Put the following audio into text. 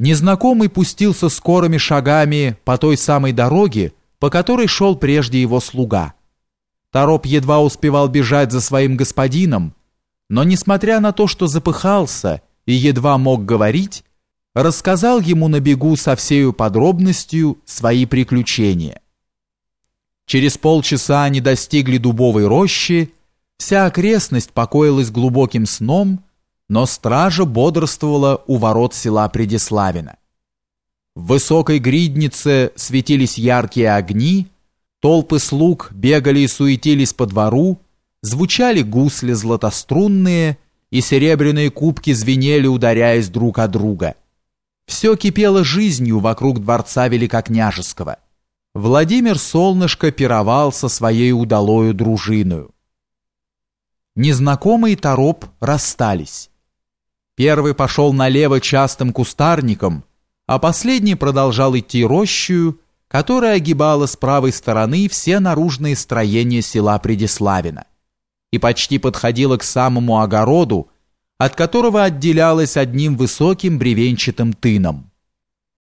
Незнакомый пустился скорыми шагами по той самой дороге, по которой шел прежде его слуга. Тороп едва успевал бежать за своим господином, но, несмотря на то, что запыхался и едва мог говорить, рассказал ему на бегу со всею подробностью свои приключения. Через полчаса они достигли дубовой рощи, вся окрестность покоилась глубоким сном, но стража бодрствовала у ворот села Предиславина. В высокой гриднице светились яркие огни, толпы слуг бегали и суетились по двору, звучали гусли златострунные, и серебряные кубки звенели, ударяясь друг о друга. Все кипело жизнью вокруг дворца Великокняжеского. Владимир Солнышко пировал со своей удалою дружиною. Незнакомый тороп расстались. Первый пошел налево частым кустарником, а последний продолжал идти рощую, которая огибала с правой стороны все наружные строения села Предиславина и почти подходила к самому огороду, от которого отделялась одним высоким бревенчатым тыном.